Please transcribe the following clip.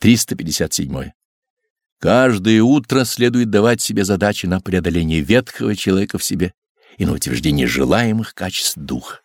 357. Каждое утро следует давать себе задачи на преодоление ветхого человека в себе и на утверждение желаемых качеств духа.